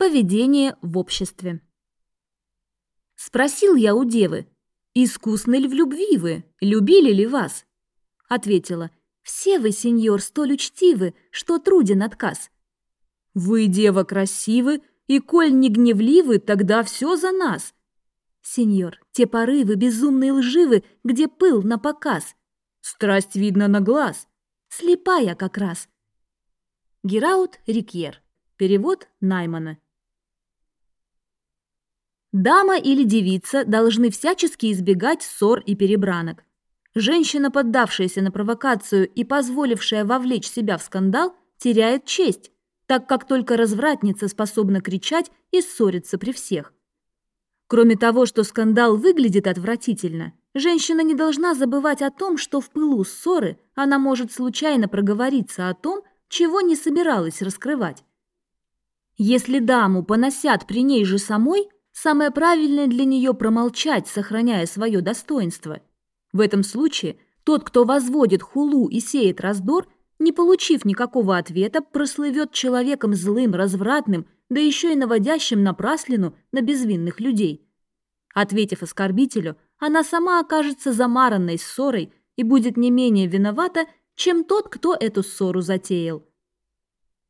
Поведение в обществе. Спросил я у девы, искусны ли в любви вы, любили ли вас? Ответила, все вы, сеньор, столь учтивы, что труден отказ. Вы, дева, красивы, и коль не гневливы, тогда все за нас. Сеньор, те порывы безумные лживы, где пыл на показ. Страсть видно на глаз, слепая как раз. Гераут Рикьер. Перевод Наймана. Дама или девица должны всячески избегать ссор и перебранок. Женщина, поддавшаяся на провокацию и позволившая вовлечь себя в скандал, теряет честь, так как только развратница способна кричать и ссориться при всех. Кроме того, что скандал выглядит отвратительно, женщина не должна забывать о том, что в пылу ссоры она может случайно проговориться о том, чего не собиралась раскрывать. Если даму поносят при ней же самой – Самое правильное для нее промолчать, сохраняя свое достоинство. В этом случае тот, кто возводит хулу и сеет раздор, не получив никакого ответа, прослывет человеком злым, развратным, да еще и наводящим напраслину на безвинных людей. Ответив оскорбителю, она сама окажется замаранной ссорой и будет не менее виновата, чем тот, кто эту ссору затеял.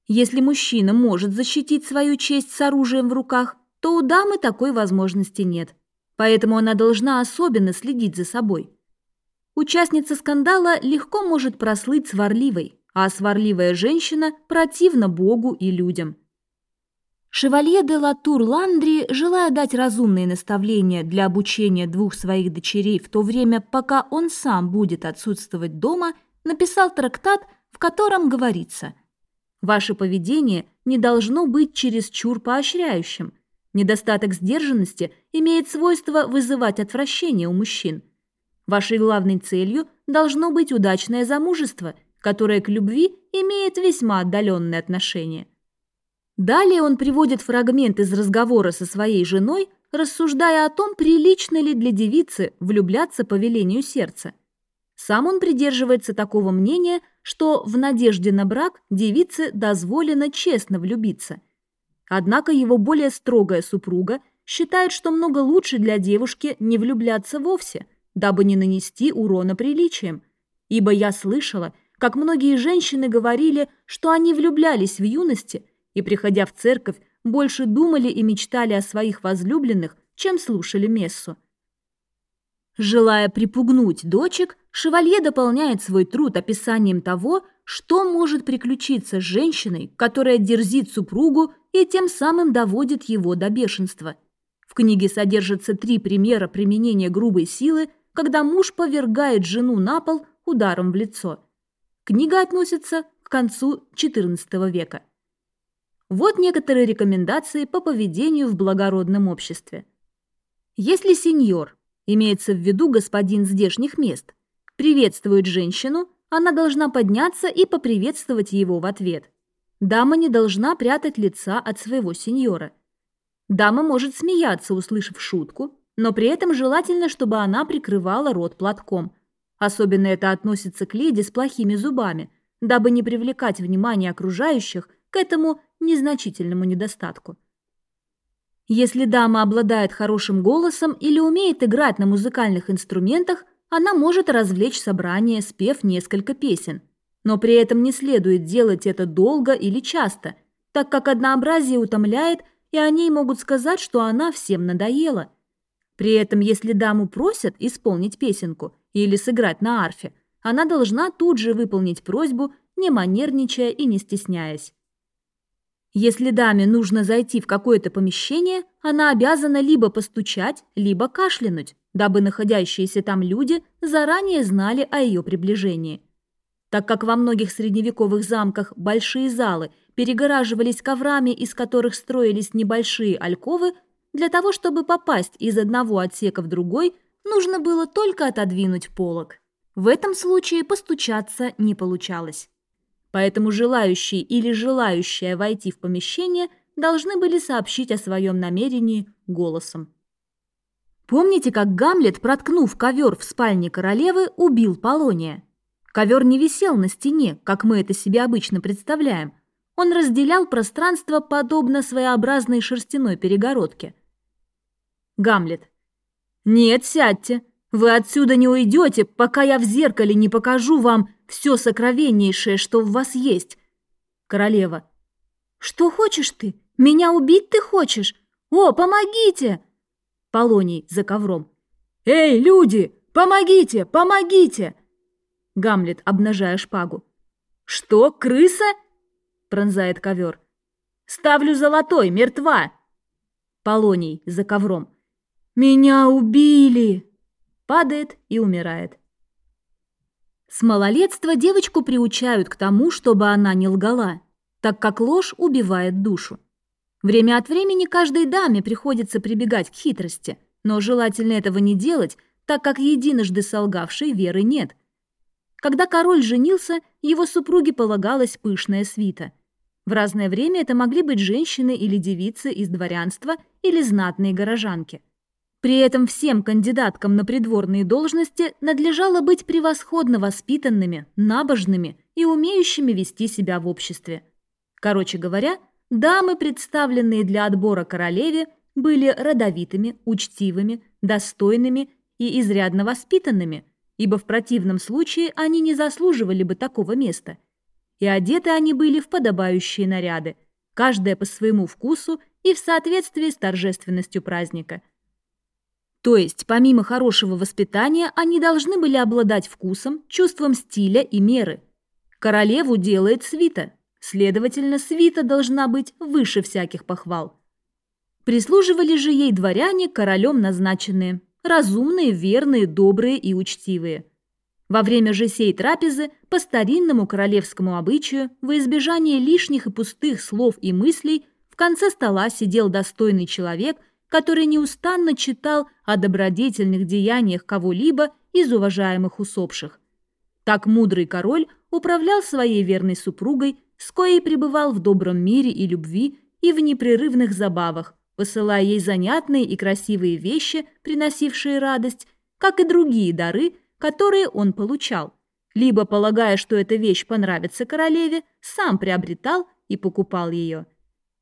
Если мужчина может защитить свою честь с оружием в руках, то у дамы такой возможности нет, поэтому она должна особенно следить за собой. Участница скандала легко может прослыть сварливой, а сварливая женщина противна Богу и людям. Шевалье де Латур Ландри, желая дать разумные наставления для обучения двух своих дочерей в то время, пока он сам будет отсутствовать дома, написал трактат, в котором говорится «Ваше поведение не должно быть чересчур поощряющим, Недостаток сдержанности имеет свойство вызывать отвращение у мужчин. Вашей главной целью должно быть удачное замужество, которое к любви имеет весьма отдаленное отношение. Далее он приводит фрагмент из разговора со своей женой, рассуждая о том, прилично ли для девицы влюбляться по велению сердца. Сам он придерживается такого мнения, что в надежде на брак девице дозволено честно влюбиться – Однако его более строгая супруга считает, что много лучше для девушки не влюбляться вовсе, дабы не нанести урона приличиям. Ибо я слышала, как многие женщины говорили, что они влюблялись в юности и, приходя в церковь, больше думали и мечтали о своих возлюбленных, чем слушали мессу. Желая припугнуть дочек, Шевалье дополняет свой труд описанием того, что может приключиться с женщиной, которая дерзит супругу и тем самым доводит его до бешенства. В книге содержатся три примера применения грубой силы, когда муж повергает жену на пол ударом в лицо. Книга относится к концу XIV века. Вот некоторые рекомендации по поведению в благородном обществе. Если сеньор, имеется в виду господин здешних мест, приветствует женщину, она должна подняться и поприветствовать его в ответ – Дама не должна прятать лица от своего сеньора. Дама может смеяться, услышав шутку, но при этом желательно, чтобы она прикрывала рот платком. Особенно это относится к леди с плохими зубами, дабы не привлекать внимание окружающих к этому незначительному недостатку. Если дама обладает хорошим голосом или умеет играть на музыкальных инструментах, она может развлечь собрание, спев несколько песен – но при этом не следует делать это долго или часто, так как однообразие утомляет, и о ней могут сказать, что она всем надоела. При этом, если даму просят исполнить песенку или сыграть на арфе, она должна тут же выполнить просьбу, не манерничая и не стесняясь. Если даме нужно зайти в какое-то помещение, она обязана либо постучать, либо кашлянуть, дабы находящиеся там люди заранее знали о ее приближении – так как во многих средневековых замках большие залы перегораживались коврами, из которых строились небольшие альковы, для того, чтобы попасть из одного отсека в другой, нужно было только отодвинуть полог. В этом случае постучаться не получалось. Поэтому желающие или желающая войти в помещение должны были сообщить о своем намерении голосом. Помните, как Гамлет, проткнув ковер в спальне королевы, убил Полония? Ковер не висел на стене, как мы это себе обычно представляем. Он разделял пространство подобно своеобразной шерстяной перегородке. Гамлет. «Нет, сядьте. Вы отсюда не уйдете, пока я в зеркале не покажу вам все сокровеннейшее, что в вас есть». Королева. «Что хочешь ты? Меня убить ты хочешь? О, помогите!» Полоний за ковром. «Эй, люди, помогите, помогите!» Гамлет, обнажая шпагу. «Что, крыса?» пронзает ковер. «Ставлю золотой, мертва!» Полоний за ковром. «Меня убили!» Падает и умирает. С малолетства девочку приучают к тому, чтобы она не лгала, так как ложь убивает душу. Время от времени каждой даме приходится прибегать к хитрости, но желательно этого не делать, так как единожды солгавшей веры нет. Когда король женился, его супруге полагалась пышная свита. В разное время это могли быть женщины или девицы из дворянства или знатные горожанки. При этом всем кандидаткам на придворные должности надлежало быть превосходно воспитанными, набожными и умеющими вести себя в обществе. Короче говоря, Дамы, представленные для отбора королеве, были родовитыми, учтивыми, достойными и изрядно воспитанными, ибо в противном случае они не заслуживали бы такого места. И одеты они были в подобающие наряды, каждая по своему вкусу и в соответствии с торжественностью праздника. То есть, помимо хорошего воспитания, они должны были обладать вкусом, чувством стиля и меры. Королеву делает свита – Следовательно, свита должна быть выше всяких похвал. Прислуживали же ей дворяне, королем назначенные, разумные, верные, добрые и учтивые. Во время же сей трапезы, по старинному королевскому обычаю, во избежание лишних и пустых слов и мыслей, в конце стола сидел достойный человек, который неустанно читал о добродетельных деяниях кого-либо из уважаемых усопших. Так мудрый король управлял своей верной супругой с коей пребывал в добром мире и любви и в непрерывных забавах, посылая ей занятные и красивые вещи, приносившие радость, как и другие дары, которые он получал, либо, полагая, что эта вещь понравится королеве, сам приобретал и покупал ее.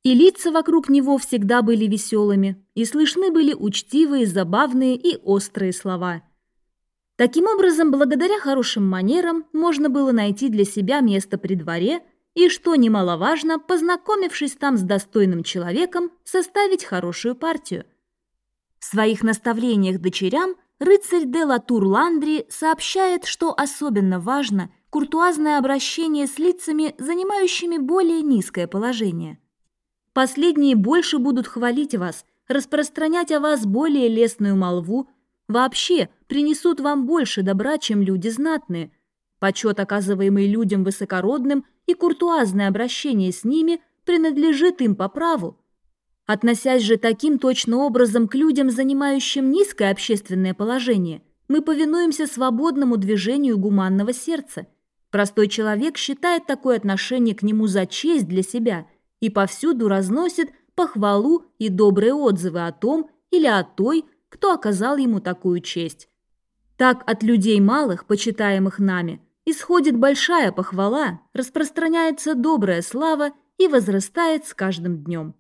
И лица вокруг него всегда были веселыми, и слышны были учтивые, забавные и острые слова. Таким образом, благодаря хорошим манерам можно было найти для себя место при дворе – и, что немаловажно, познакомившись там с достойным человеком, составить хорошую партию. В своих наставлениях дочерям рыцарь де Латур-Ландри сообщает, что особенно важно куртуазное обращение с лицами, занимающими более низкое положение. Последние больше будут хвалить вас, распространять о вас более лестную молву, вообще принесут вам больше добра, чем люди знатные. Почет, оказываемый людям высокородным – и куртуазное обращение с ними принадлежит им по праву. Относясь же таким точно образом к людям, занимающим низкое общественное положение, мы повинуемся свободному движению гуманного сердца. Простой человек считает такое отношение к нему за честь для себя и повсюду разносит похвалу и добрые отзывы о том или о той, кто оказал ему такую честь. Так от людей малых, почитаемых нами – исходит большая похвала, распространяется добрая слава и возрастает с каждым днем.